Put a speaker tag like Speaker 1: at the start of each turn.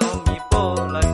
Speaker 1: Lòng.